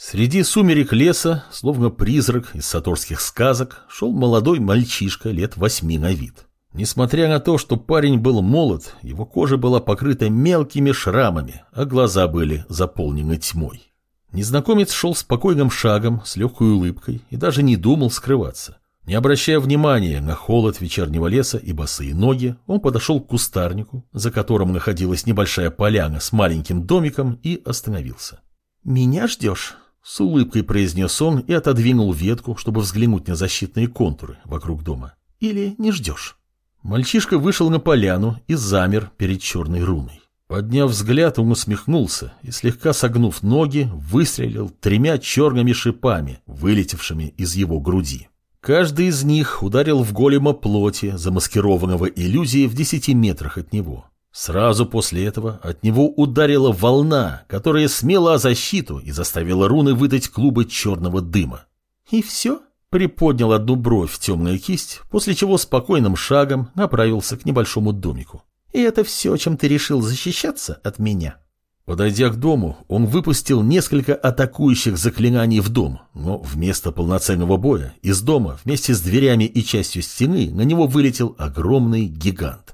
Среди сумерек леса, словно призрак из саторских сказок, шел молодой мальчишка лет восьми на вид. Несмотря на то, что парень был молод, его кожа была покрыта мелкими шрамами, а глаза были заполнены тьмой. Незнакомец шел спокойным шагом, с легкой улыбкой, и даже не думал скрываться. Не обращая внимания на холод вечернего леса и босые ноги, он подошел к кустарнику, за которым находилась небольшая поляна с маленьким домиком, и остановился. «Меня ждешь?» С улыбкой произнес он и отодвинул ветку, чтобы взглянуть на защитные контуры вокруг дома. Или не ждешь? Мальчишка вышел на поляну и замер перед черной руной. Подняв взгляд, он усмехнулся и, слегка согнув ноги, выстрелил тремя черными шипами, вылетевшими из его груди. Каждый из них ударил в голема плоти, замаскированного иллюзией в десяти метрах от него. Сразу после этого от него ударила волна, которая смела защиту и заставила руны выдать клубы черного дыма. И все? Приподнял одну бровь темная кисть, после чего спокойным шагом направился к небольшому домику. И это все, чем ты решил защищаться от меня? Подойдя к дому, он выпустил несколько атакующих заклинаний в дом, но вместо полноценного боя из дома вместе с дверями и частью стены на него вылетел огромный гигант.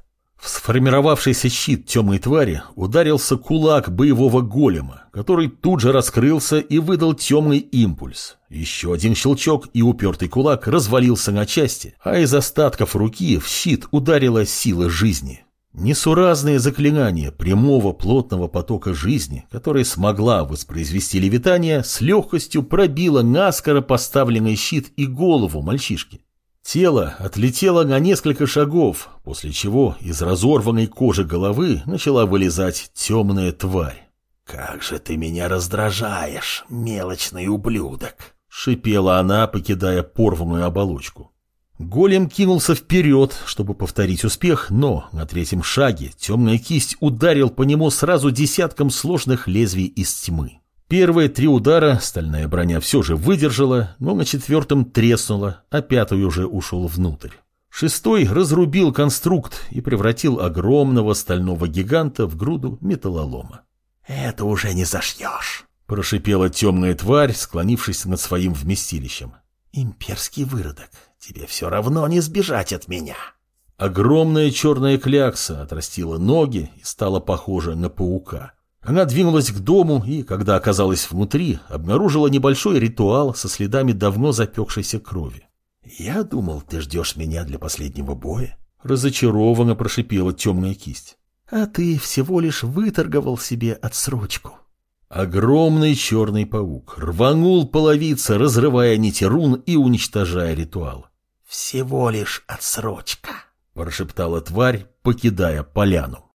В сформировавшийся щит темной твари ударился кулак боевого голема, который тут же раскрылся и выдал темный импульс. Еще один щелчок, и упертый кулак развалился на части, а из остатков руки в щит ударила сила жизни. Несуразные заклинания прямого плотного потока жизни, которая смогла воспроизвести левитание, с легкостью пробила наскоро поставленный щит и голову мальчишки. Тело отлетело на несколько шагов, после чего из разорванной кожи головы начала вылезать темная тварь. «Как же ты меня раздражаешь, мелочный ублюдок!» — шипела она, покидая порванную оболочку. Голем кинулся вперед, чтобы повторить успех, но на третьем шаге темная кисть ударил по нему сразу десятком сложных лезвий из тьмы. Первые три удара стальная броня все же выдержала, но на четвертом треснула, а пятый уже ушел внутрь. Шестой разрубил конструкт и превратил огромного стального гиганта в груду металлолома. «Это уже не зашьешь», — прошипела темная тварь, склонившись над своим вместилищем. «Имперский выродок, тебе все равно не сбежать от меня». Огромная черная клякса отрастила ноги и стала похожа на паука. Она двинулась к дому и, когда оказалась внутри, обнаружила небольшой ритуал со следами давно запекшейся крови. «Я думал, ты ждешь меня для последнего боя», — разочарованно прошипела темная кисть. «А ты всего лишь выторговал себе отсрочку». Огромный черный паук рванул половица, разрывая нити рун и уничтожая ритуал. «Всего лишь отсрочка», — прошептала тварь, покидая поляну.